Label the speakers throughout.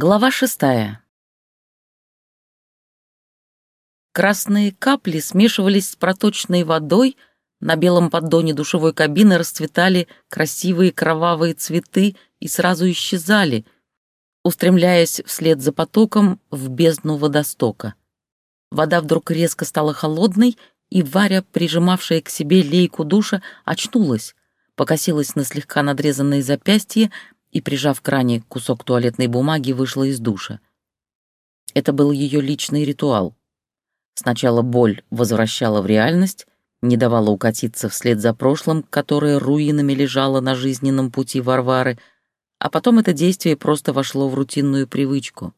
Speaker 1: Глава шестая. Красные капли смешивались с проточной водой, на белом поддоне душевой кабины расцветали красивые кровавые цветы и сразу исчезали, устремляясь вслед за потоком в бездну водостока. Вода вдруг резко стала холодной, и Варя, прижимавшая к себе лейку душа, очнулась, покосилась на слегка надрезанные запястья и, прижав к ране кусок туалетной бумаги, вышла из душа. Это был ее личный ритуал. Сначала боль возвращала в реальность, не давала укатиться вслед за прошлым, которое руинами лежало на жизненном пути Варвары, а потом это действие просто вошло в рутинную привычку.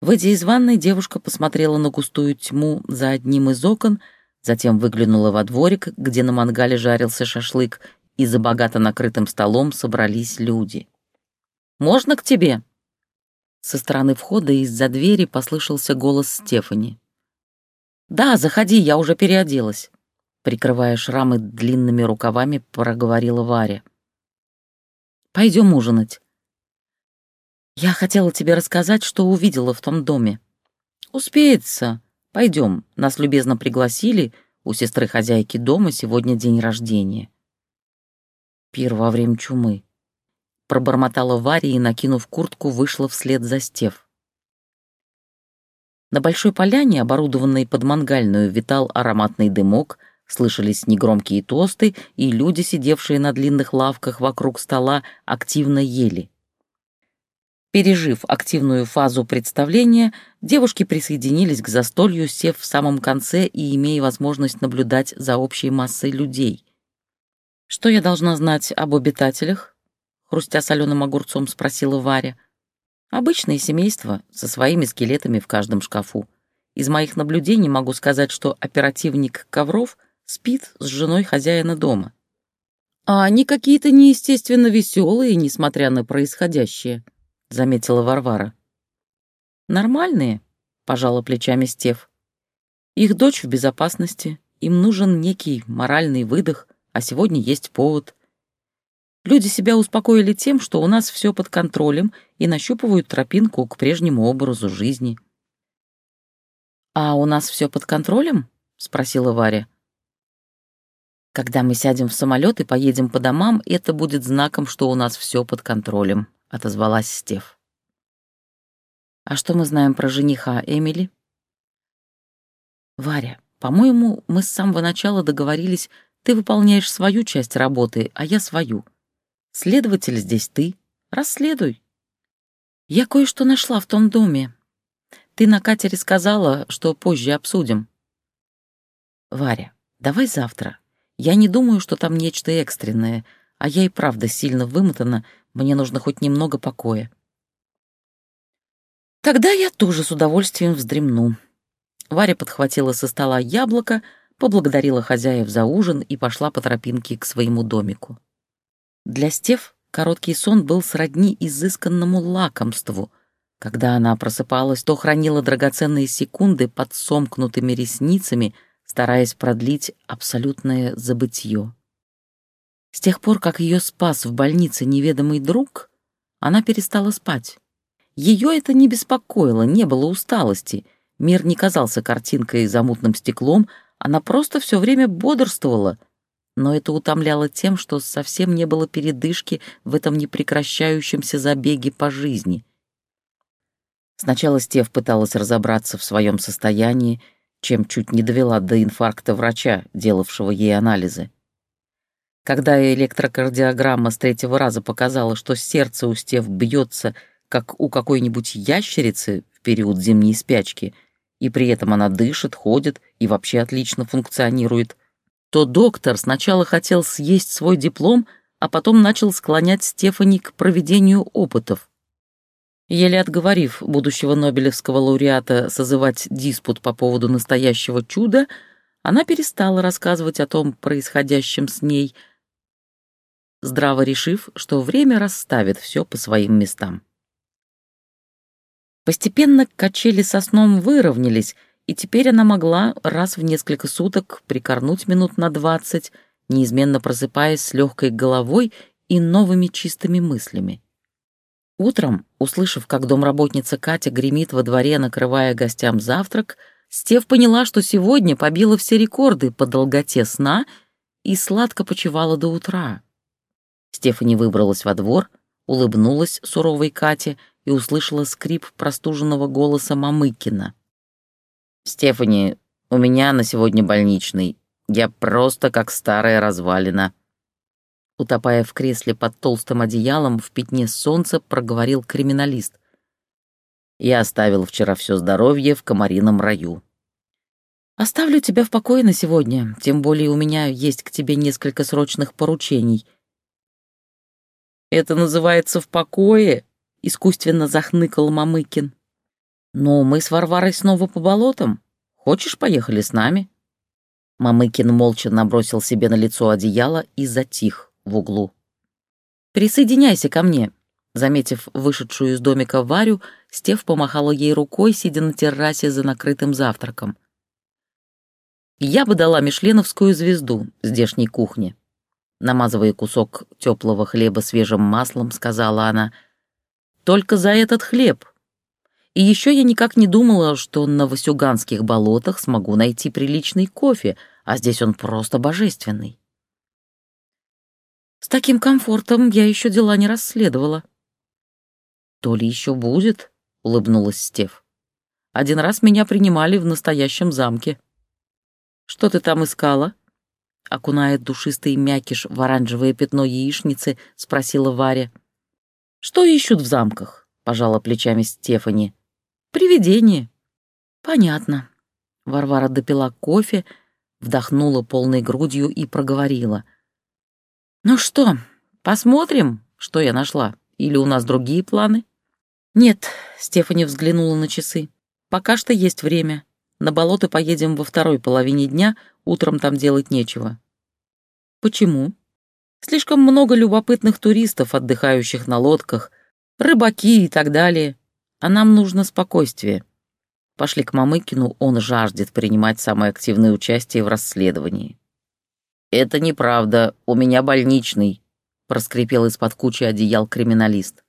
Speaker 1: Выйдя из ванной, девушка посмотрела на густую тьму за одним из окон, затем выглянула во дворик, где на мангале жарился шашлык, и за богато накрытым столом собрались люди. Можно к тебе?» Со стороны входа из-за двери послышался голос Стефани. «Да, заходи, я уже переоделась», — прикрывая шрамы длинными рукавами, проговорила Варя. «Пойдем ужинать». «Я хотела тебе рассказать, что увидела в том доме». «Успеется. Пойдем. Нас любезно пригласили. У сестры хозяйки дома сегодня день рождения». Пир во время чумы пробормотала Варя и, накинув куртку, вышла вслед за Стев. На большой поляне, оборудованной под мангальную, витал ароматный дымок, слышались негромкие тосты, и люди, сидевшие на длинных лавках вокруг стола, активно ели. Пережив активную фазу представления, девушки присоединились к застолью, сев в самом конце и имея возможность наблюдать за общей массой людей. Что я должна знать об обитателях? Хрустя соленым огурцом, спросила Варя. «Обычное семейство, со своими скелетами в каждом шкафу. Из моих наблюдений могу сказать, что оперативник Ковров спит с женой хозяина дома. А они какие-то неестественно веселые, несмотря на происходящее», — заметила Варвара. «Нормальные», — пожала плечами Стев. «Их дочь в безопасности, им нужен некий моральный выдох, а сегодня есть повод — Люди себя успокоили тем, что у нас все под контролем и нащупывают тропинку к прежнему образу жизни. «А у нас все под контролем?» — спросила Варя. «Когда мы сядем в самолет и поедем по домам, это будет знаком, что у нас все под контролем», — отозвалась Стев. «А что мы знаем про жениха Эмили?» «Варя, по-моему, мы с самого начала договорились, ты выполняешь свою часть работы, а я свою. Следователь здесь ты. Расследуй. Я кое-что нашла в том доме. Ты на катере сказала, что позже обсудим. Варя, давай завтра. Я не думаю, что там нечто экстренное, а я и правда сильно вымотана, мне нужно хоть немного покоя. Тогда я тоже с удовольствием вздремну. Варя подхватила со стола яблоко, поблагодарила хозяев за ужин и пошла по тропинке к своему домику. Для Стев короткий сон был сродни изысканному лакомству. Когда она просыпалась, то хранила драгоценные секунды под сомкнутыми ресницами, стараясь продлить абсолютное забытье. С тех пор, как ее спас в больнице неведомый друг, она перестала спать. Ее это не беспокоило, не было усталости. Мир не казался картинкой за мутным стеклом, она просто все время бодрствовала — но это утомляло тем, что совсем не было передышки в этом непрекращающемся забеге по жизни. Сначала Стев пыталась разобраться в своем состоянии, чем чуть не довела до инфаркта врача, делавшего ей анализы. Когда электрокардиограмма с третьего раза показала, что сердце у Стев бьется, как у какой-нибудь ящерицы в период зимней спячки, и при этом она дышит, ходит и вообще отлично функционирует, то доктор сначала хотел съесть свой диплом, а потом начал склонять Стефани к проведению опытов. Еле отговорив будущего Нобелевского лауреата созывать диспут по поводу настоящего чуда, она перестала рассказывать о том происходящем с ней, здраво решив, что время расставит все по своим местам. Постепенно качели со сном выровнялись, и теперь она могла раз в несколько суток прикорнуть минут на двадцать, неизменно просыпаясь с легкой головой и новыми чистыми мыслями. Утром, услышав, как домработница Катя гремит во дворе, накрывая гостям завтрак, Стев поняла, что сегодня побила все рекорды по долготе сна и сладко почевала до утра. Стефани выбралась во двор, улыбнулась суровой Кате и услышала скрип простуженного голоса Мамыкина. «Стефани, у меня на сегодня больничный. Я просто как старая развалина». Утопая в кресле под толстым одеялом в пятне солнца, проговорил криминалист. «Я оставил вчера все здоровье в комарином раю». «Оставлю тебя в покое на сегодня, тем более у меня есть к тебе несколько срочных поручений». «Это называется в покое?» — искусственно захныкал Мамыкин. «Но мы с Варварой снова по болотам. Хочешь, поехали с нами?» Мамыкин молча набросил себе на лицо одеяло и затих в углу. «Присоединяйся ко мне», Заметив вышедшую из домика Варю, Стев помахала ей рукой, сидя на террасе за накрытым завтраком. «Я бы дала мишленовскую звезду здешней кухне», намазывая кусок теплого хлеба свежим маслом, сказала она. «Только за этот хлеб и еще я никак не думала, что на Васюганских болотах смогу найти приличный кофе, а здесь он просто божественный. С таким комфортом я еще дела не расследовала. То ли еще будет, улыбнулась Стев. Один раз меня принимали в настоящем замке. Что ты там искала? Окуная душистый мякиш в оранжевое пятно яичницы, спросила Варя. Что ищут в замках? Пожала плечами Стефани. Привидение. Понятно. Варвара допила кофе, вдохнула полной грудью и проговорила. Ну что, посмотрим, что я нашла? Или у нас другие планы? Нет, Стефани взглянула на часы. Пока что есть время. На болото поедем во второй половине дня, утром там делать нечего. Почему? Слишком много любопытных туристов, отдыхающих на лодках, рыбаки и так далее а нам нужно спокойствие. Пошли к Мамыкину, он жаждет принимать самое активное участие в расследовании. «Это неправда, у меня больничный», — проскрипел из-под кучи одеял криминалист.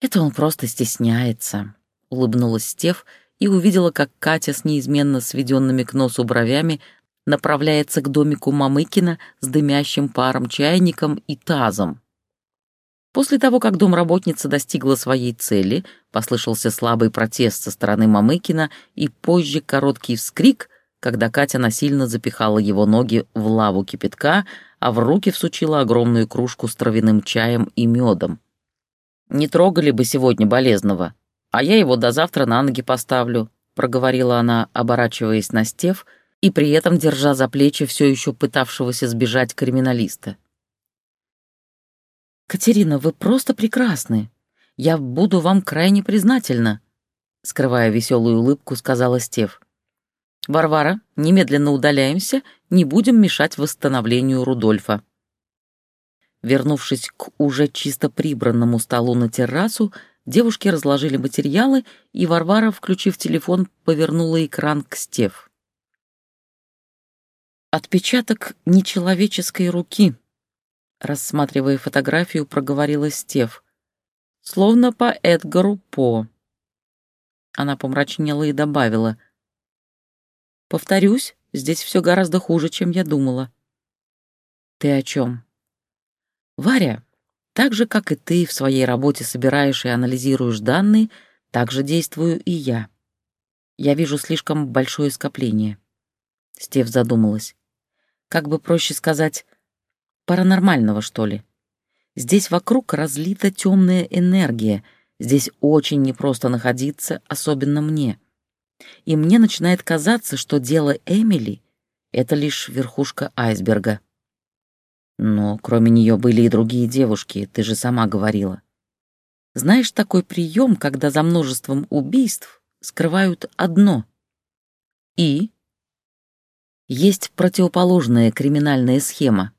Speaker 1: «Это он просто стесняется», — улыбнулась Стев и увидела, как Катя с неизменно сведенными к носу бровями направляется к домику Мамыкина с дымящим паром чайником и тазом. После того, как домработница достигла своей цели, послышался слабый протест со стороны Мамыкина и позже короткий вскрик, когда Катя насильно запихала его ноги в лаву кипятка, а в руки всучила огромную кружку с травяным чаем и медом. «Не трогали бы сегодня болезного, а я его до завтра на ноги поставлю», проговорила она, оборачиваясь на Стев и при этом держа за плечи все еще пытавшегося сбежать криминалиста. «Катерина, вы просто прекрасны. Я буду вам крайне признательна», — скрывая веселую улыбку, сказала Стев. «Варвара, немедленно удаляемся, не будем мешать восстановлению Рудольфа». Вернувшись к уже чисто прибранному столу на террасу, девушки разложили материалы, и Варвара, включив телефон, повернула экран к Стев. Отпечаток нечеловеческой руки — рассматривая фотографию, проговорила Стев. Словно по Эдгару По. Она помрачнела и добавила. Повторюсь, здесь все гораздо хуже, чем я думала. Ты о чем? Варя, так же, как и ты в своей работе собираешь и анализируешь данные, так же действую и я. Я вижу слишком большое скопление. Стев задумалась. Как бы проще сказать, паранормального, что ли. Здесь вокруг разлита темная энергия, здесь очень непросто находиться, особенно мне. И мне начинает казаться, что дело Эмили — это лишь верхушка айсберга. Но кроме нее были и другие девушки, ты же сама говорила. Знаешь такой прием, когда за множеством убийств скрывают одно? И? Есть противоположная криминальная схема —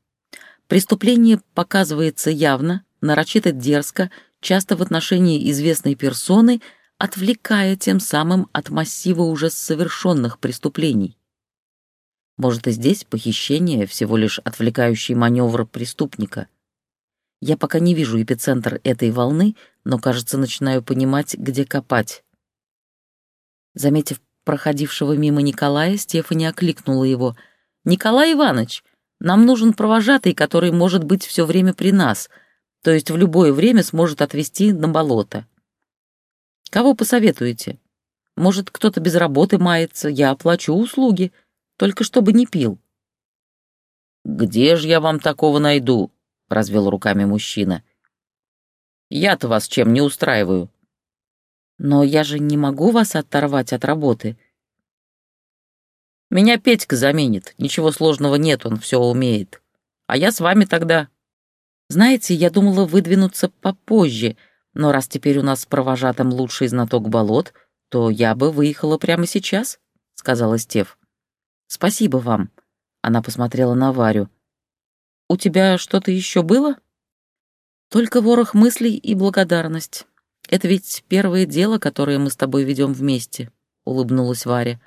Speaker 1: Преступление показывается явно, нарочито дерзко, часто в отношении известной персоны, отвлекая тем самым от массива уже совершенных преступлений. Может, и здесь похищение — всего лишь отвлекающий маневр преступника. Я пока не вижу эпицентр этой волны, но, кажется, начинаю понимать, где копать. Заметив проходившего мимо Николая, Стефани окликнула его. «Николай Иванович, нам нужен провожатый, который может быть все время при нас, то есть в любое время сможет отвезти на болото. Кого посоветуете? Может, кто-то без работы мается, я оплачу услуги, только чтобы не пил». «Где же я вам такого найду?» — развел руками мужчина. «Я-то вас чем не устраиваю?» «Но я же не могу вас оторвать от работы», меня Петька заменит. Ничего сложного нет, он все умеет. А я с вами тогда. Знаете, я думала выдвинуться попозже, но раз теперь у нас с провожатым лучший знаток болот, то я бы выехала прямо сейчас, — сказала Стев. Спасибо вам. Она посмотрела на Варю. У тебя что-то еще было? Только ворох мыслей и благодарность. Это ведь первое дело, которое мы с тобой ведем вместе, — улыбнулась Варя.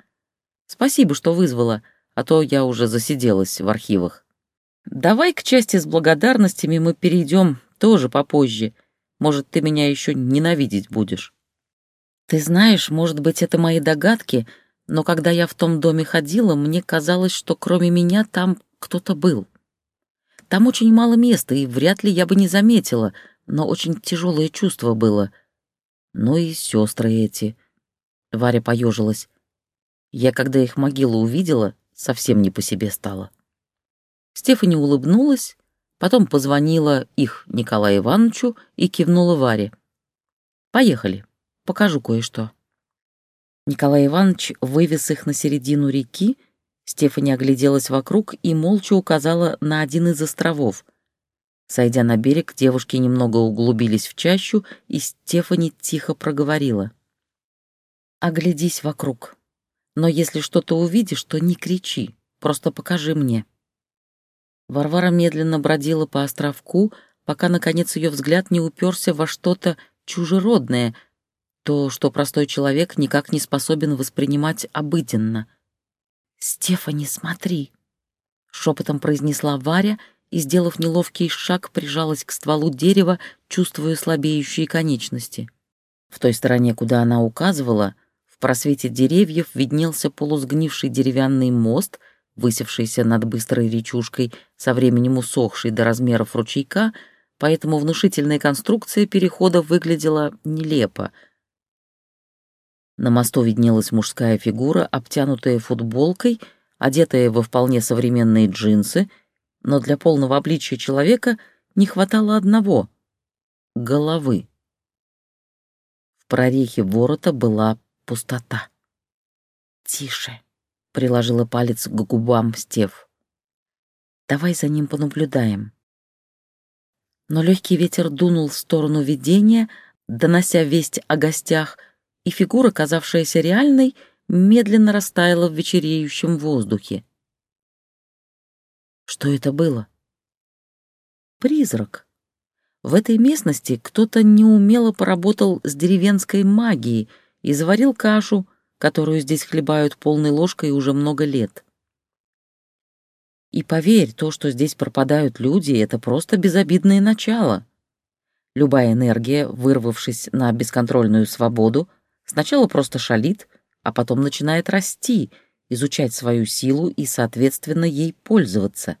Speaker 1: Спасибо, что вызвала, а то я уже засиделась в архивах. Давай к части с благодарностями мы перейдем тоже попозже. Может, ты меня еще ненавидеть будешь. Ты знаешь, может быть, это мои догадки, но когда я в том доме ходила, мне казалось, что кроме меня там кто-то был. Там очень мало места, и вряд ли я бы не заметила, но очень тяжелое чувство было. Ну и сестры эти. Варя поежилась. Я, когда их могилу увидела, совсем не по себе стала. Стефани улыбнулась, потом позвонила их Николаю Ивановичу и кивнула Варе. «Поехали, покажу кое-что». Николай Иванович вывез их на середину реки, Стефани огляделась вокруг и молча указала на один из островов. Сойдя на берег, девушки немного углубились в чащу, и Стефани тихо проговорила. «Оглядись вокруг. Но если что-то увидишь, то не кричи, просто покажи мне». Варвара медленно бродила по островку, пока, наконец, ее взгляд не уперся во что-то чужеродное, то, что простой человек никак не способен воспринимать обыденно. «Стефани, смотри!» — шепотом произнесла Варя и, сделав неловкий шаг, прижалась к стволу дерева, чувствуя слабеющие конечности. В той стороне, куда она указывала, просвете деревьев виднелся полусгнивший деревянный мост, высевшийся над быстрой речушкой, со временем усохший до размеров ручейка, поэтому внушительная конструкция перехода выглядела нелепо. На мосту виднелась мужская фигура, обтянутая футболкой, одетая во вполне современные джинсы, но для полного обличия человека не хватало одного — головы. В прорехе ворота была пустота. «Тише», — приложила палец к губам Стев. «Давай за ним понаблюдаем». Но легкий ветер дунул в сторону видения, донося весть о гостях, и фигура, казавшаяся реальной, медленно растаяла в вечереющем воздухе. Что это было? Призрак. В этой местности кто-то неумело поработал с деревенской магией — и заварил кашу, которую здесь хлебают полной ложкой уже много лет. И поверь, то, что здесь пропадают люди, это просто безобидное начало. Любая энергия, вырвавшись на бесконтрольную свободу, сначала просто шалит, а потом начинает расти, изучать свою силу и, соответственно, ей пользоваться.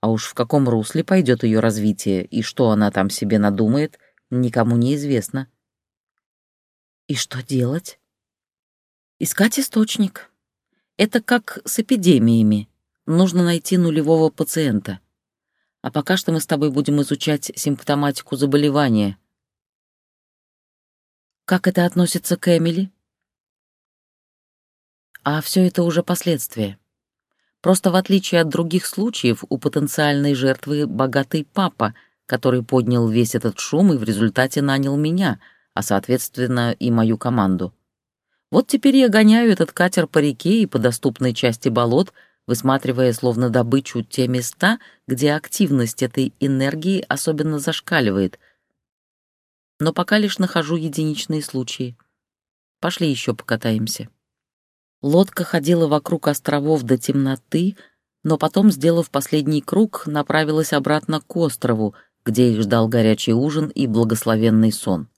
Speaker 1: А уж в каком русле пойдет ее развитие и что она там себе надумает, никому не известно. И что делать? Искать источник. Это как с эпидемиями. Нужно найти нулевого пациента. А пока что мы с тобой будем изучать симптоматику заболевания. Как это относится к Эмили? А все это уже последствия. Просто в отличие от других случаев, у потенциальной жертвы богатый папа, который поднял весь этот шум и в результате нанял меня — а, соответственно, и мою команду. Вот теперь я гоняю этот катер по реке и по доступной части болот, высматривая словно добычу те места, где активность этой энергии особенно зашкаливает. Но пока лишь нахожу единичные случаи. Пошли еще покатаемся. Лодка ходила вокруг островов до темноты, но потом, сделав последний круг, направилась обратно к острову, где их ждал горячий ужин и благословенный сон.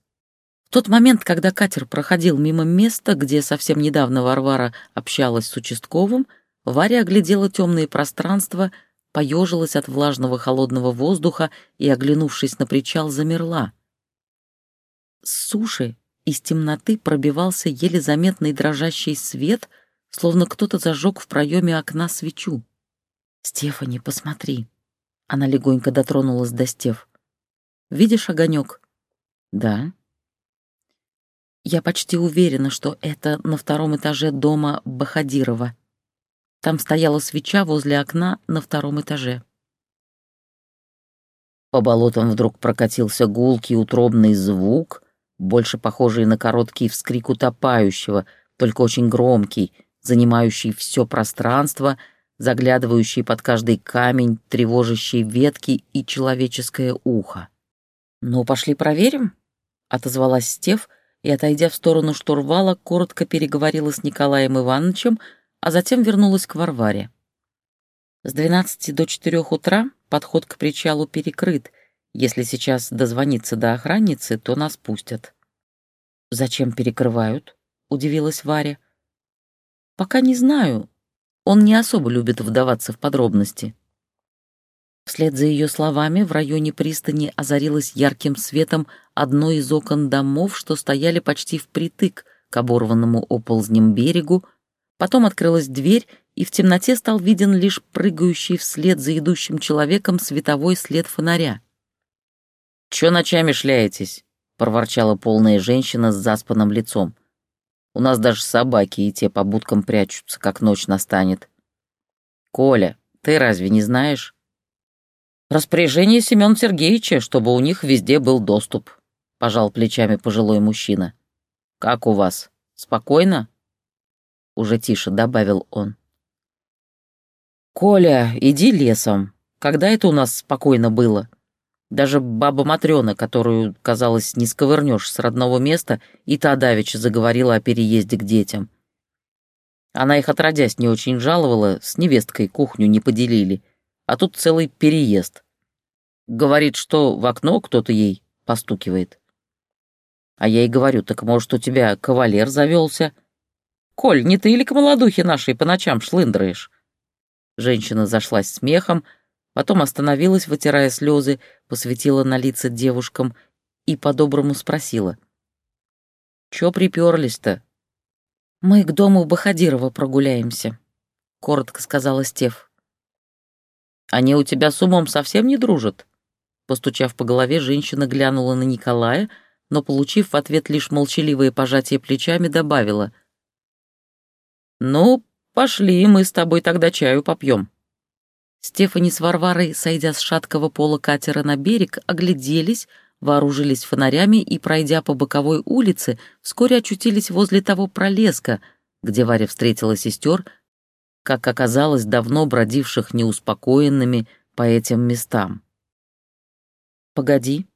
Speaker 1: Тот момент, когда катер проходил мимо места, где совсем недавно Варвара общалась с участковым, Варя оглядела темные пространства, поежилась от влажного холодного воздуха и, оглянувшись на причал, замерла. С суши из темноты пробивался еле заметный дрожащий свет, словно кто-то зажег в проеме окна свечу. «Стефани, посмотри!» Она легонько дотронулась до Стеф. «Видишь огонек?» «Да». Я почти уверена, что это на втором этаже дома Бахадирова. Там стояла свеча возле окна на втором этаже.
Speaker 2: По болотам вдруг прокатился гулкий утробный звук, больше похожий на короткий вскрик утопающего, только очень громкий, занимающий все пространство, заглядывающий под каждый камень, тревожащий ветки и человеческое ухо.
Speaker 1: «Ну, пошли проверим», — отозвалась Стев, — и, отойдя в сторону штурвала, коротко переговорила с Николаем Ивановичем, а затем вернулась к Варваре. С 12 до 4 утра подход к причалу перекрыт. Если сейчас дозвониться до охранницы, то нас пустят. «Зачем перекрывают?» — удивилась Варя. «Пока не знаю. Он не особо любит вдаваться в подробности». Вслед за ее словами в районе пристани озарилось ярким светом одно из окон домов, что стояли почти впритык к оборванному оползнем берегу, потом открылась дверь, и в темноте стал виден лишь прыгающий вслед за идущим человеком световой след фонаря.
Speaker 2: «Чё ночами шляетесь?» — проворчала полная женщина с заспанным лицом. «У нас даже собаки и те по будкам прячутся, как ночь настанет». «Коля, ты разве не знаешь?» Распоряжение Семёна Сергеевича, чтобы у них везде был доступ, пожал плечами пожилой мужчина. Как у вас? Спокойно? Уже тише добавил он. Коля, иди лесом. Когда это у нас спокойно было? Даже баба Матрёна, которую, казалось, не сковырнешь с родного места, и та давеча заговорила о переезде к детям. Она их отродясь не очень жаловала, с невесткой кухню не поделили а тут целый переезд. Говорит, что в окно кто-то ей постукивает. А я ей говорю, так может, у тебя кавалер завелся? Коль, не ты или к молодухе нашей по ночам шлындраешь? Женщина зашлась смехом, потом остановилась, вытирая слезы, посветила на лица девушкам и по-доброму спросила. «Чё приперлись-то?»
Speaker 1: «Мы к дому Бахадирова прогуляемся», — коротко сказала Стев.
Speaker 2: Они у тебя с умом совсем не дружат?» Постучав по голове, женщина глянула на Николая, но, получив в ответ лишь молчаливое пожатие плечами, добавила. «Ну, пошли, мы с тобой тогда чаю попьем».
Speaker 1: Стефани с Варварой, сойдя с шаткого пола катера на берег, огляделись, вооружились фонарями и, пройдя по боковой улице, вскоре очутились возле того пролеска, где Варя встретила сестер, как оказалось, давно бродивших неуспокоенными по этим местам. «Погоди».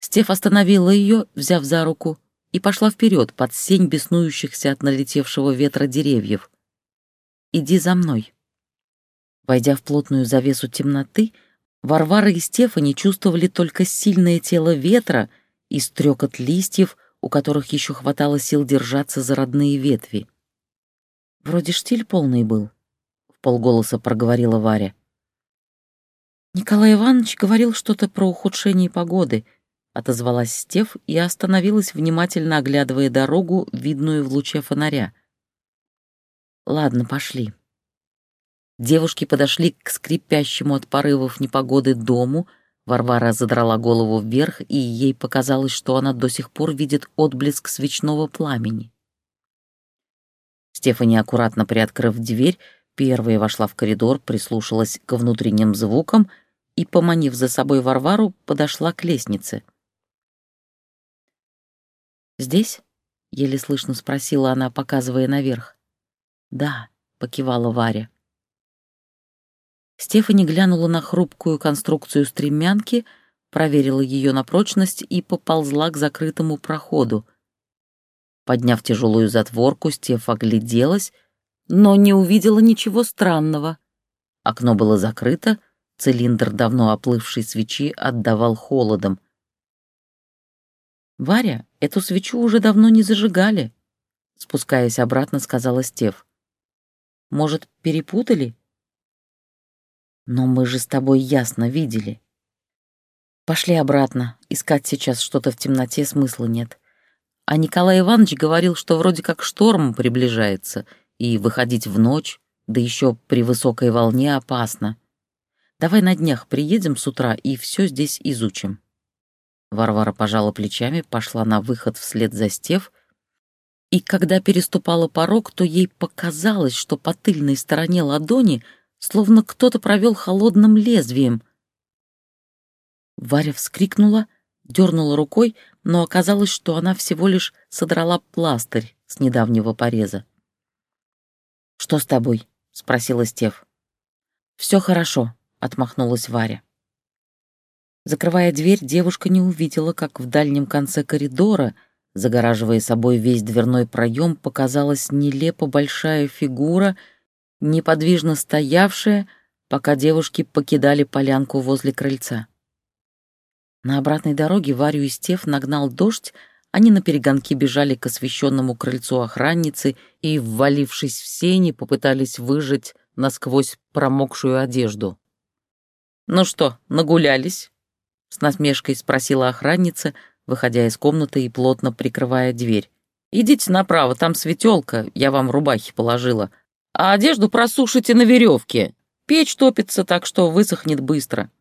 Speaker 1: Стеф остановила ее, взяв за руку, и пошла вперед под сень беснующихся от налетевшего ветра деревьев. «Иди за мной». Войдя в плотную завесу темноты, Варвара и Стефани чувствовали только сильное тело ветра и стрекот листьев, у которых еще хватало сил держаться за родные ветви. Вроде штиль полный был полголоса проговорила Варя. Николай Иванович говорил что-то про ухудшение погоды, отозвалась Стев и остановилась, внимательно оглядывая дорогу, видную в луче фонаря. Ладно, пошли. Девушки подошли к скрипящему от порывов непогоды дому. Варвара задрала голову вверх, и ей показалось, что она до сих пор видит отблеск свечного пламени. Стефани, аккуратно приоткрыв дверь, Первая вошла в коридор, прислушалась к внутренним звукам и, поманив за собой Варвару, подошла к лестнице. «Здесь?» — еле слышно спросила она, показывая наверх. «Да», — покивала Варя. Стефани глянула на хрупкую конструкцию стремянки, проверила ее на прочность и поползла к закрытому проходу. Подняв тяжелую затворку, Стеф огляделась но не увидела ничего странного. Окно было закрыто, Цилиндр давно оплывшей свечи отдавал холодом. «Варя, эту свечу уже давно не зажигали», — спускаясь обратно, сказала Стев. «Может, перепутали?» «Но мы же с тобой ясно видели». «Пошли обратно. Искать сейчас что-то в темноте смысла нет. А Николай Иванович говорил, что вроде как шторм приближается, и выходить в ночь, да еще при высокой волне опасно. Давай на днях приедем с утра и все здесь изучим». Варвара пожала плечами, пошла на выход вслед за Стев, и когда переступала порог, то ей показалось, что по тыльной стороне ладони словно кто-то провел холодным лезвием. Варя вскрикнула, дернула рукой, но оказалось, что она всего лишь содрала пластырь с недавнего пореза. «Что с тобой?» — спросила Стев. «Все хорошо», — отмахнулась Варя. Закрывая дверь, девушка не увидела, как в дальнем конце коридора, загораживая собой весь дверной проем, показалась нелепо большая фигура, неподвижно стоявшая, пока девушки покидали полянку возле крыльца. На обратной дороге Варю и Стев нагнал дождь, они на перегонки бежали к освещенному крыльцу охранницы и, ввалившись в сени, попытались выжать насквозь промокшую одежду. «Ну что, нагулялись?» — с насмешкой спросила охранница, выходя из комнаты и плотно прикрывая дверь. «Идите направо, там светелка, я вам рубахи положила. А одежду просушите на веревке. Печь топится, так что высохнет быстро.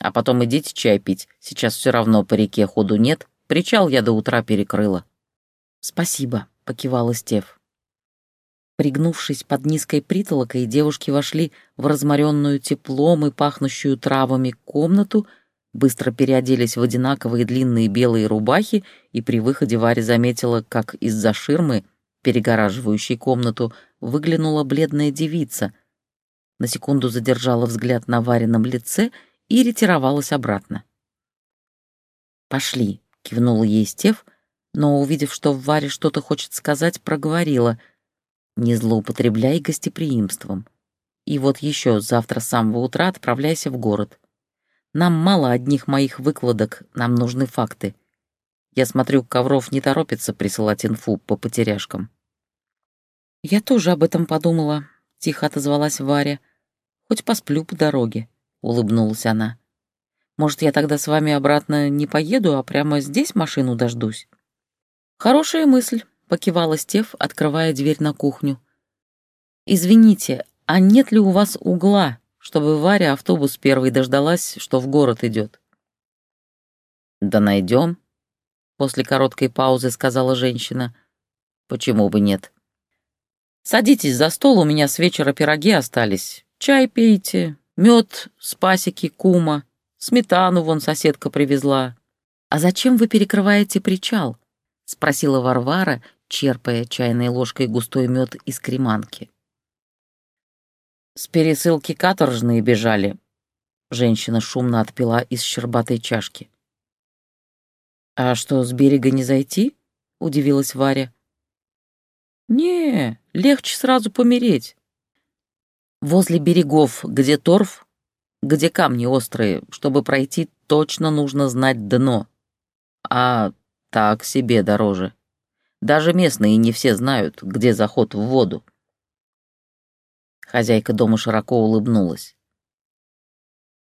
Speaker 1: А потом идите чай пить. Сейчас все равно по реке ходу нет. Причал я до утра перекрыла». «Спасибо», — покивала Стев. Пригнувшись под низкой притолокой, девушки вошли в разморенную теплом и пахнущую травами комнату, быстро переоделись в одинаковые длинные белые рубахи, и при выходе Варя заметила, как из-за ширмы, перегораживающей комнату, выглянула бледная девица. На секунду задержала взгляд на Варином лице — и ретировалась обратно. «Пошли», — кивнула ей Стев, но, увидев, что в Варе что-то хочет сказать, проговорила. «Не злоупотребляй гостеприимством. И вот еще завтра с самого утра отправляйся в город. Нам мало одних моих выкладок, нам нужны факты. Я смотрю, Ковров не торопится присылать инфу по потеряшкам». «Я тоже об этом подумала», — тихо отозвалась Варя. «Хоть посплю по дороге» улыбнулась она. «Может, я тогда с вами обратно не поеду, а прямо здесь машину дождусь?» «Хорошая мысль», — покивала Стев, открывая дверь на кухню. «Извините, а нет ли у вас угла, чтобы Варя автобус первый дождалась, что в город идет?» «Да найдем», — после короткой паузы сказала женщина. «Почему бы нет?» «Садитесь за стол, у меня с вечера пироги остались. Чай пейте, Мед с пасеки кума, сметану вон соседка привезла. А зачем вы перекрываете причал? спросила Варвара, черпая чайной ложкой густой мед из креманки. С пересылки каторжные бежали. Женщина шумно отпила из щербатой чашки. «А что, с берега не зайти?» — удивилась Варя. «Не, легче сразу помереть. Возле берегов, где торф, где камни острые, чтобы пройти, точно нужно знать дно. А так себе дороже. Даже местные не все знают, где заход в воду. Хозяйка дома широко улыбнулась.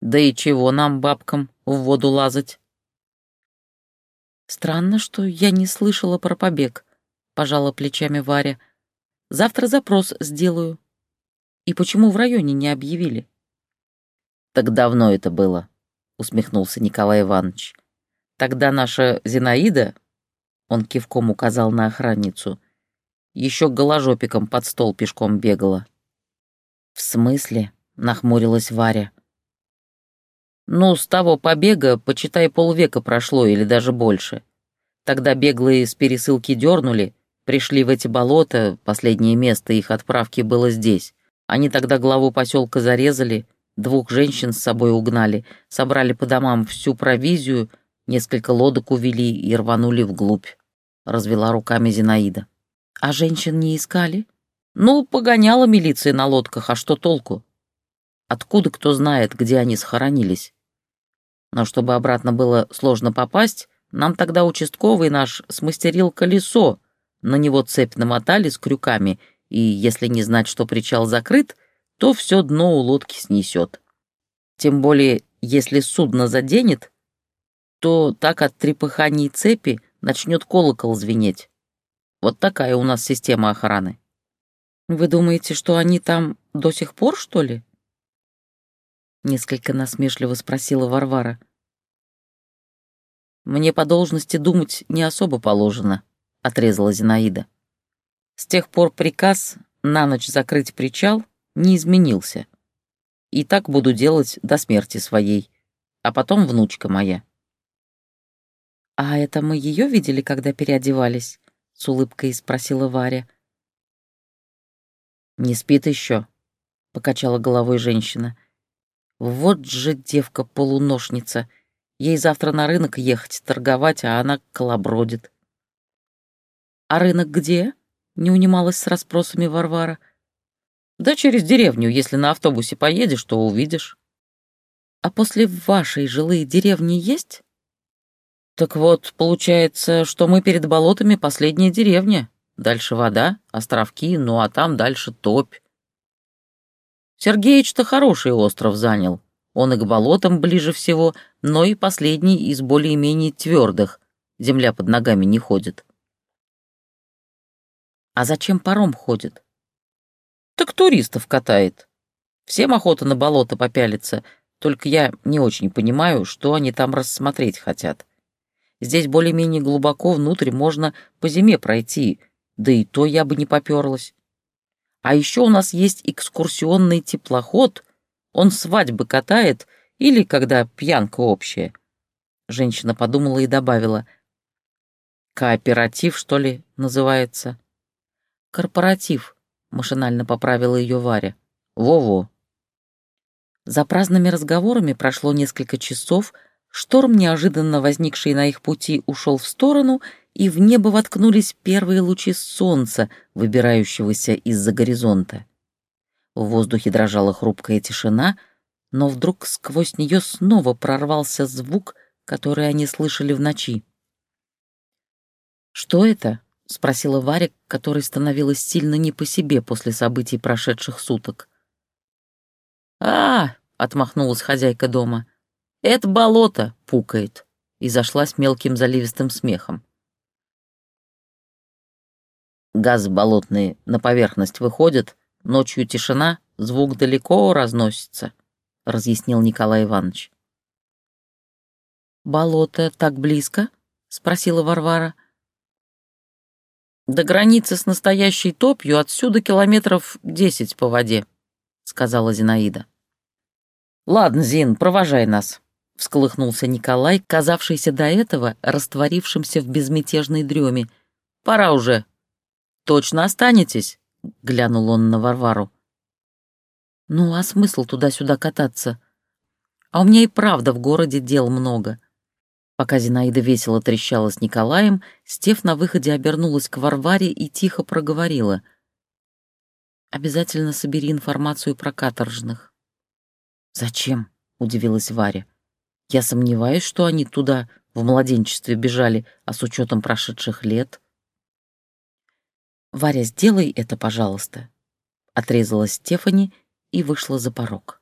Speaker 1: «Да и чего нам, бабкам, в воду лазать?» «Странно, что я не слышала про побег», — пожала плечами Варя. «Завтра запрос сделаю. И почему в районе не объявили? Так давно это было, усмехнулся Николай Иванович. Тогда наша Зинаида, он кивком указал на охранницу, еще голожопиком под стол пешком бегала. В смысле? нахмурилась Варя. Ну, с того побега, почитай, полвека прошло или даже больше. Тогда беглые с пересылки дернули, пришли в эти болота, последнее место их отправки было здесь. Они тогда главу поселка зарезали, двух женщин с собой угнали, собрали по домам всю провизию, несколько лодок увели и рванули вглубь. Развела руками Зинаида. А женщин не искали? Ну, погоняла милиция на лодках, а что толку?
Speaker 2: Откуда кто знает, где они схоронились? Но чтобы обратно было сложно попасть, нам тогда участковый наш смастерил колесо, на него цепь намотали с крюками, и если не знать, что причал закрыт, то все дно у лодки снесет. Тем более, если судно заденет, то так от трепыханий цепи начнет колокол звенеть. Вот такая у нас система охраны.
Speaker 1: Вы думаете, что они там до сих пор, что ли? Несколько насмешливо спросила Варвара.
Speaker 2: Мне по должности думать не особо положено, отрезала Зинаида. С тех пор приказ на ночь закрыть причал не изменился. И так буду делать до смерти своей, а потом внучка моя.
Speaker 1: «А это мы ее видели, когда переодевались?» — с улыбкой спросила Варя.
Speaker 2: «Не спит еще», — покачала головой женщина. «Вот же девка-полуношница. Ей завтра на рынок ехать, торговать, а она колобродит».
Speaker 1: «А рынок где?» — не унималась с расспросами Варвара.
Speaker 2: «Да через деревню, если на автобусе поедешь, то увидишь».
Speaker 1: «А после вашей жилые деревни есть?»
Speaker 2: Так вот, получается, что мы перед болотами последняя деревня. Дальше вода, островки, ну а там дальше топь. Сергеич-то хороший остров занял. Он и к болотам ближе всего, но и последний из более-менее твердых. Земля под ногами не ходит.
Speaker 1: А зачем паром ходит?
Speaker 2: Так туристов катает. Всем охота на болото попялиться, только я не очень понимаю, что они там рассмотреть хотят. Здесь более-менее глубоко внутрь можно по зиме пройти, да и то я бы не поперлась. А еще у нас есть экскурсионный теплоход, он свадьбы катает или когда пьянка общая. Женщина подумала и добавила. Кооператив, что ли, называется?
Speaker 1: Корпоратив, машинально поправила ее Варя.
Speaker 2: Во-во.
Speaker 1: За праздными разговорами прошло несколько часов, Шторм, неожиданно возникший на их пути, ушел в сторону, и в небо воткнулись первые лучи солнца, выбирающегося из-за горизонта. В воздухе дрожала хрупкая тишина, но вдруг сквозь нее снова прорвался звук, который они слышали в ночи. «Что это?» — спросила Варя, которой становилось сильно не по себе после событий прошедших суток.
Speaker 2: «А!» — отмахнулась хозяйка дома. «Это болото!» — пукает, и зашлась мелким заливистым смехом. Газ болотный на поверхность выходит, ночью тишина, звук далеко разносится, — разъяснил Николай Иванович.
Speaker 1: «Болото так близко?» — спросила Варвара.
Speaker 2: «До границы с настоящей топью отсюда километров десять по воде», — сказала Зинаида. «Ладно, Зин, провожай нас», — всколыхнулся Николай, казавшийся до этого растворившимся в безмятежной дреме. «Пора уже». «Точно останетесь?» — глянул он на Варвару.
Speaker 1: «Ну, а смысл туда-сюда кататься? А у меня и правда в городе дел много». Пока Зинаида весело трещала с Николаем, Стеф на выходе обернулась к Варваре и тихо проговорила. «Обязательно собери информацию про каторжных».
Speaker 2: «Зачем?» — удивилась Варя. Я сомневаюсь, что они туда в младенчестве бежали, а с учетом прошедших лет...
Speaker 1: «Варя, сделай это, пожалуйста», — отрезала Стефани и вышла за порог.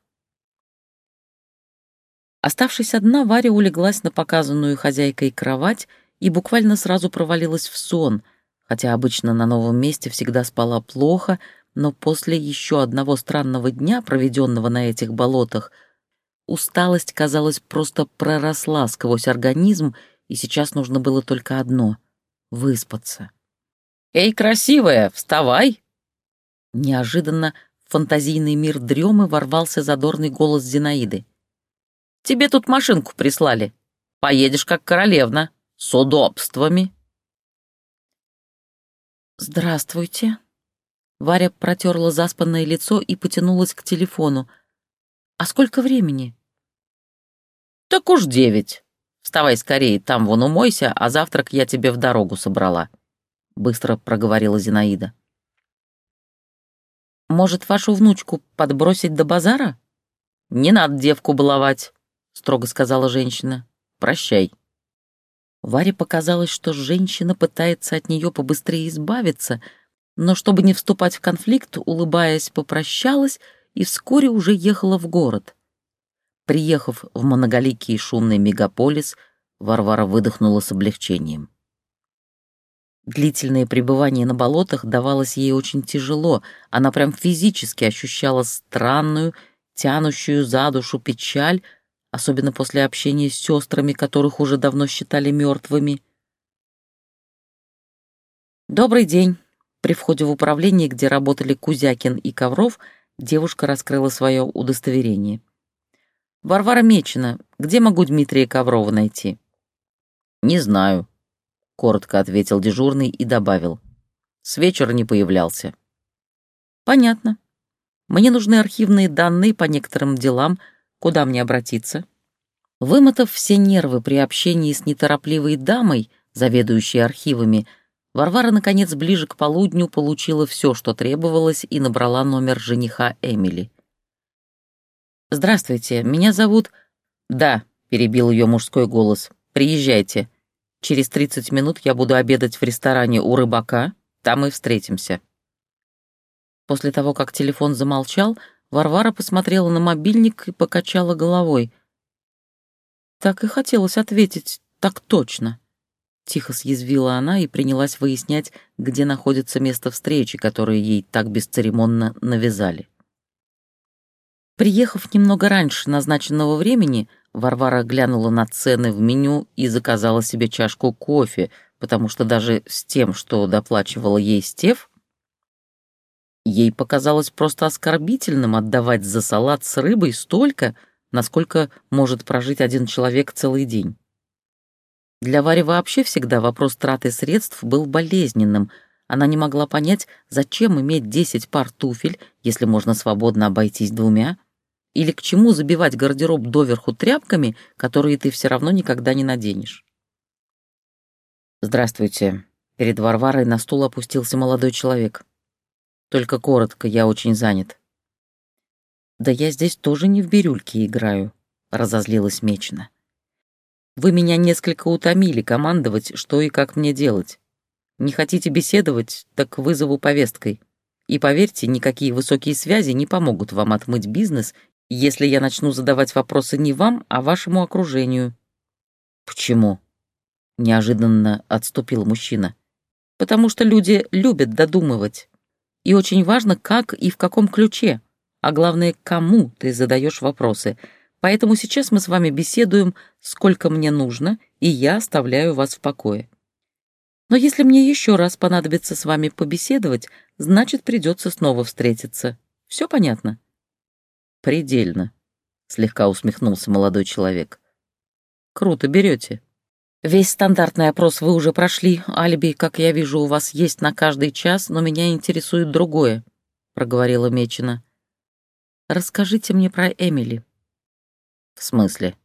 Speaker 1: Оставшись одна, Варя улеглась на показанную хозяйкой кровать и буквально сразу провалилась в сон, хотя обычно на новом месте всегда спала плохо, но после еще одного странного дня, проведенного на этих болотах, Усталость, казалось, просто проросла сквозь организм, и сейчас нужно было только одно — выспаться.
Speaker 2: «Эй, красивая, вставай!»
Speaker 1: Неожиданно в фантазийный мир дремы ворвался задорный голос Зинаиды.
Speaker 2: «Тебе тут машинку прислали. Поедешь как королевна, с удобствами».
Speaker 1: «Здравствуйте». Варя протерла заспанное лицо и потянулась к телефону — а сколько времени?
Speaker 2: Так уж девять. Вставай скорее, там вон умойся, а завтрак я тебе в дорогу собрала. Быстро проговорила Зинаида.
Speaker 1: Может, вашу внучку подбросить до базара?
Speaker 2: «Не надо девку баловать», — строго сказала женщина. «Прощай».
Speaker 1: Варе показалось, что женщина пытается от нее побыстрее избавиться, но чтобы не вступать в конфликт, улыбаясь, попрощалась и вскоре уже ехала в город. Приехав в многоликий шумный мегаполис, Варвара выдохнула с облегчением. Длительное пребывание на болотах давалось ей очень тяжело, она прям физически ощущала странную, тянущую за душу печаль, особенно после общения с сестрами, которых уже давно считали мертвыми. «Добрый день!» При входе в управление, где работали Кузякин и Ковров, девушка раскрыла свое удостоверение. «Варвара Мечина, где могу Дмитрия Коврова найти?»
Speaker 2: «Не знаю», — коротко ответил дежурный и добавил. «С вечера не появлялся».
Speaker 1: «Понятно. Мне нужны архивные данные по некоторым делам, Куда мне обратиться? Вымотав все нервы при общении с неторопливой дамой, заведующей архивами, Варвара, наконец, ближе к полудню получила все, что требовалось, и набрала номер жениха Эмили. «Здравствуйте, меня зовут...» «Да», — перебил ее мужской голос, — «приезжайте. Через 30 минут я буду обедать в ресторане у рыбака, там и встретимся». После того, как телефон замолчал, Варвара посмотрела на мобильник и покачала головой. Так и хотелось ответить «так точно». Тихо съязвила она и принялась выяснять, где находится место встречи, которое ей так бесцеремонно навязали. Приехав немного раньше назначенного времени, Варвара глянула на цены в меню и заказала себе чашку кофе, потому что даже с тем, что доплачивала ей Стев, Ей показалось просто оскорбительным отдавать за салат с рыбой столько, насколько может прожить один человек целый день. Для Вари вообще всегда вопрос траты средств был болезненным. Она не могла понять, зачем иметь 10 пар туфель, если можно свободно обойтись двумя, или к чему забивать гардероб доверху тряпками, которые ты все равно никогда не наденешь. «Здравствуйте». Перед Варварой на стул опустился молодой человек. Только коротко, я очень занят». «Да я здесь тоже не в бирюльке играю», — разозлилась Мечина. «Вы меня несколько утомили командовать, что и как мне делать. Не хотите беседовать, так вызову повесткой. И поверьте, никакие высокие связи не помогут вам отмыть бизнес, если я начну задавать вопросы не вам, а вашему окружению». «Почему?» — неожиданно отступил мужчина. «Потому что люди любят додумывать. И очень важно, как и в каком ключе, а главное, кому ты задаешь вопросы. Поэтому сейчас мы с вами беседуем, сколько мне нужно, и я оставляю вас в покое. Но если мне еще раз понадобится с вами побеседовать, значит, придется снова встретиться. Все понятно?» «Предельно», — слегка усмехнулся молодой человек. «Круто берете. Весь стандартный опрос вы уже прошли. Алиби, как я вижу, у вас есть на каждый час, но меня интересует другое», — проговорила Мечина. «Расскажите мне про Эмили». «В смысле?»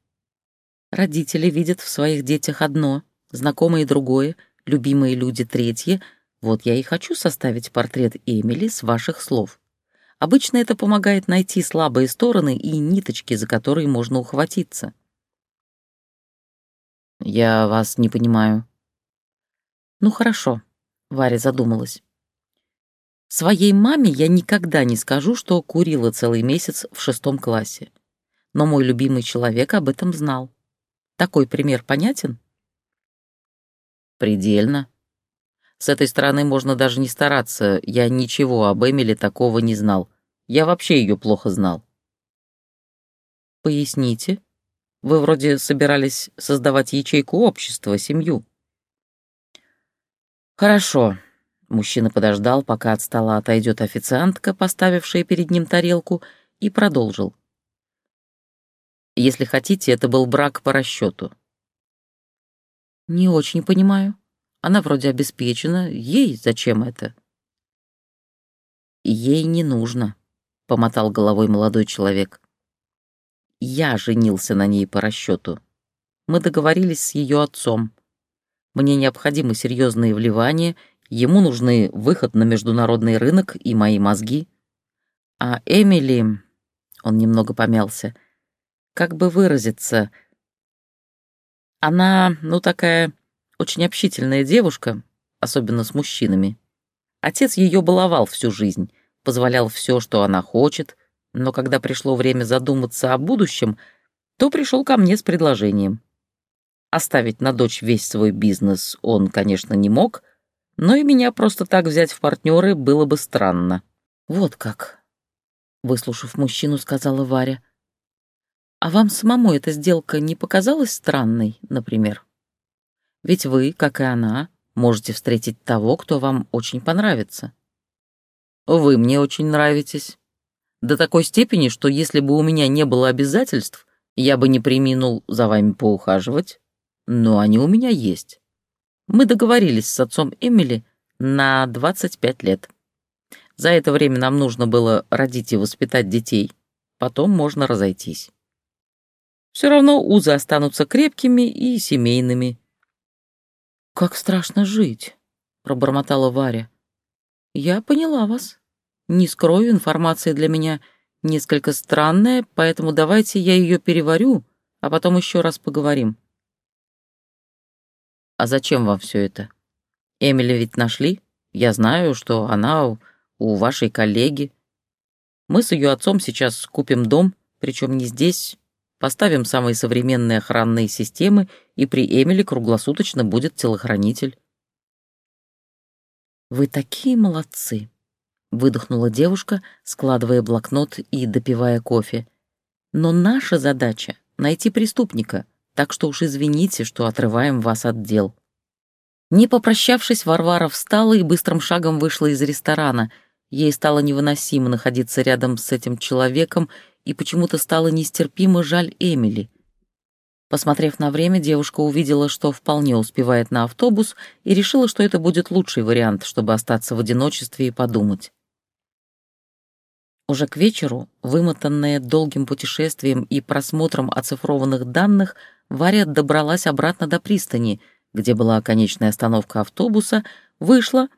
Speaker 1: «Родители видят в своих детях одно, знакомые другое, любимые люди третье. Вот я и хочу составить портрет Эмили с ваших слов. Обычно это помогает найти слабые стороны и ниточки, за которые можно ухватиться». «Я вас не понимаю». «Ну хорошо», — Варя задумалась. «Своей маме я никогда не скажу, что курила целый месяц в шестом классе. Но мой любимый человек об этом знал. Такой пример понятен?» «Предельно. С этой стороны можно даже не стараться. Я ничего об Эмиле такого не знал. Я вообще ее плохо знал». «Поясните», вы вроде собирались создавать ячейку общества, семью. Хорошо. Мужчина подождал, пока от стола отойдет официантка, поставившая перед ним тарелку, и продолжил. Если хотите, это был брак по расчету. Не очень понимаю. Она вроде обеспечена. Ей зачем это? Ей не нужно, помотал головой молодой человек. Я женился на ней по расчету. Мы договорились с ее отцом. Мне необходимы серьезные вливания, ему нужны выход на международный рынок и мои мозги. А Эмили... Он немного помялся. Как бы выразиться? Она, ну, такая очень общительная девушка, особенно с мужчинами. Отец ее баловал всю жизнь, позволял все, что она хочет, но когда пришло время задуматься о будущем, то пришел ко мне с предложением. Оставить на дочь весь свой бизнес он, конечно, не мог, но и меня просто так взять в партнеры было бы странно. «Вот как», — выслушав мужчину, сказала Варя. «А вам самому эта сделка не показалась странной, например? Ведь вы, как и она, можете встретить того, кто вам очень понравится». «Вы мне очень нравитесь. До такой степени, что если бы у меня не было обязательств, я бы не приминул за вами поухаживать, но они у меня есть. Мы договорились с отцом Эмили на 25 лет». За это время нам нужно было родить и воспитать детей. Потом можно разойтись. Все равно узы останутся крепкими и семейными. «Как страшно жить», — пробормотала Варя. «Я поняла вас. Не скрою, информация для меня несколько странная, поэтому давайте я ее переварю, а потом еще раз поговорим». «А зачем вам все это? Эмили ведь нашли? Я знаю, что она у вашей коллеги. Мы с ее отцом сейчас купим дом, причем не здесь, поставим самые современные охранные системы, и при Эмили круглосуточно будет телохранитель. «Вы такие молодцы!» — выдохнула девушка, складывая блокнот и допивая кофе. «Но наша задача — найти преступника, так что уж извините, что отрываем вас от дел». Не попрощавшись, Варвара встала и быстрым шагом вышла из ресторана — Ей стало невыносимо находиться рядом с этим человеком, и почему-то стало нестерпимо жаль Эмили. Посмотрев на время, девушка увидела, что вполне успевает на автобус, и решила, что это будет лучший вариант, чтобы остаться в одиночестве и подумать. Уже к вечеру, вымотанная долгим путешествием и просмотром оцифрованных данных, Варя добралась обратно до пристани, где была конечная остановка автобуса, вышла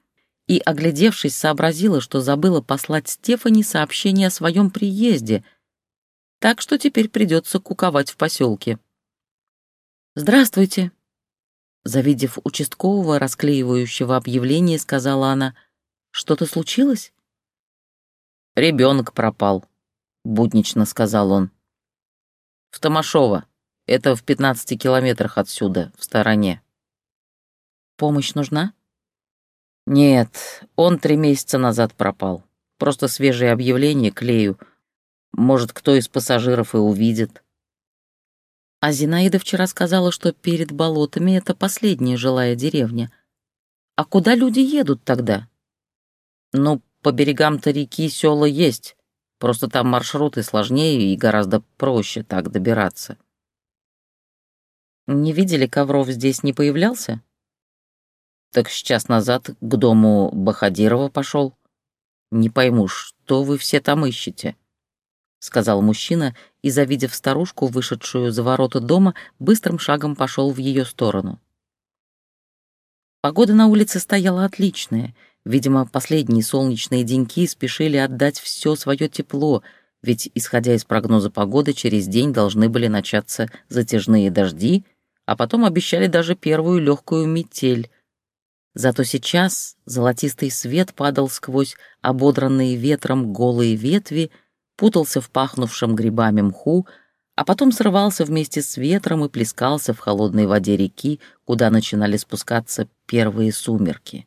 Speaker 1: и, оглядевшись, сообразила, что забыла послать Стефани сообщение о своем приезде, так что теперь придется куковать в поселке. «Здравствуйте!» Завидев участкового, расклеивающего объявление, сказала она, «Что-то случилось?» «Ребенок пропал», — буднично сказал он. «В Томашово. Это в пятнадцати километрах отсюда, в стороне». «Помощь нужна?» Нет, он три месяца назад пропал. Просто свежее объявление клею. Может, кто из пассажиров и увидит. А Зинаида вчера сказала, что перед болотами это последняя жилая деревня. А куда люди едут тогда? Ну, по берегам-то реки села есть. Просто там маршруты сложнее и гораздо проще так добираться. Не видели, Ковров здесь не появлялся? Так сейчас назад к дому Бахадирова пошел. Не пойму, что вы все там ищете?» — сказал мужчина и, завидев старушку, вышедшую за ворота дома, быстрым шагом пошел в ее сторону. Погода на улице стояла отличная. Видимо, последние солнечные деньки спешили отдать все свое тепло, ведь, исходя из прогноза погоды, через день должны были начаться затяжные дожди, а потом обещали даже первую легкую метель, Зато сейчас золотистый свет падал сквозь ободранные ветром голые ветви, путался в пахнувшем грибами мху, а потом срывался вместе с ветром и плескался в холодной воде реки, куда начинали спускаться первые сумерки.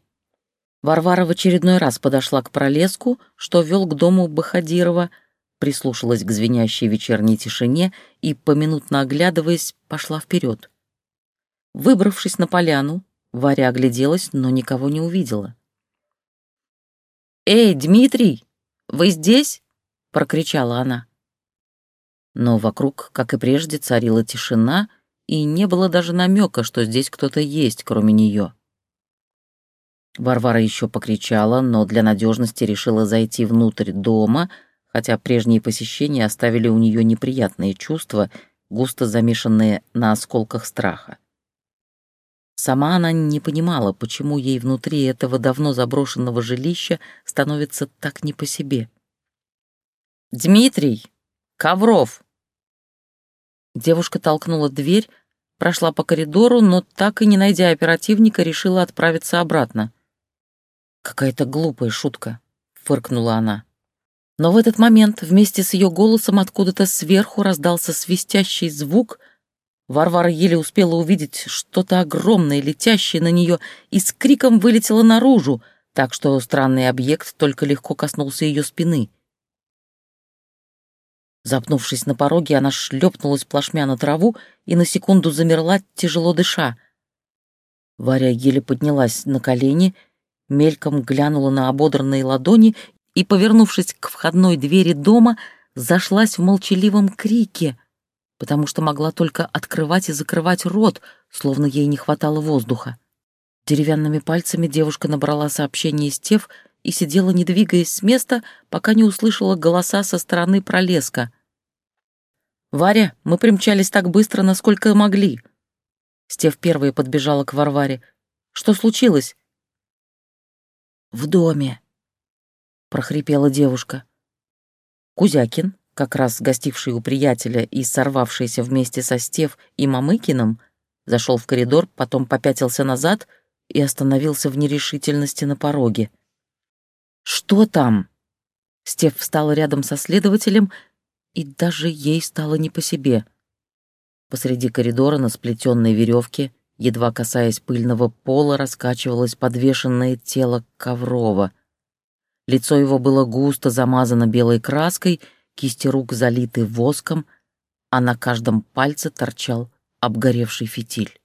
Speaker 1: Варвара в очередной раз подошла к пролеску, что вел к дому Бахадирова, прислушалась к звенящей вечерней тишине и, поминутно оглядываясь, пошла вперед. Выбравшись на поляну, Варя огляделась, но никого не увидела. «Эй, Дмитрий, вы здесь?» — прокричала она. Но вокруг, как и прежде, царила тишина, и не было даже намека, что здесь кто-то есть, кроме нее. Варвара еще покричала, но для надежности решила зайти внутрь дома, хотя прежние посещения оставили у нее неприятные чувства, густо замешанные на осколках страха. Сама она не понимала, почему ей внутри этого давно заброшенного жилища становится так не по себе. «Дмитрий,
Speaker 2: Ковров!»
Speaker 1: Девушка толкнула дверь, прошла по коридору, но так и не найдя оперативника, решила отправиться обратно. «Какая-то глупая шутка», — фыркнула она. Но в этот момент вместе с ее голосом откуда-то сверху раздался свистящий звук. Варвара еле успела увидеть что-то огромное, летящее на нее, и с криком вылетела наружу, так что странный объект только легко коснулся ее спины. Запнувшись на пороге, она шлепнулась плашмя на траву и на секунду замерла, тяжело дыша. Варя еле поднялась на колени, мельком глянула на ободранные ладони и, повернувшись к входной двери дома, зашлась в молчаливом крике, потому что могла только открывать и закрывать рот, словно ей не хватало воздуха. Деревянными пальцами девушка набрала сообщение из Тев и сидела, не двигаясь с места, пока не услышала голоса со стороны пролеска. «Варя, мы примчались так быстро, насколько могли». Стев первая подбежала к Варваре. «Что случилось?» «В доме», — прохрипела девушка. Кузякин, как раз гостивший у приятеля и сорвавшийся вместе со Стев и Мамыкиным, зашел в коридор, потом попятился назад и остановился в нерешительности на пороге. «Что там?» Стев встала рядом со следователем, и даже ей стало не по себе. Посреди коридора на сплетенной веревке, едва касаясь пыльного пола, раскачивалось подвешенное тело Коврова. Лицо его было густо замазано белой краской, кисти рук залиты воском, а на каждом пальце торчал обгоревший фитиль.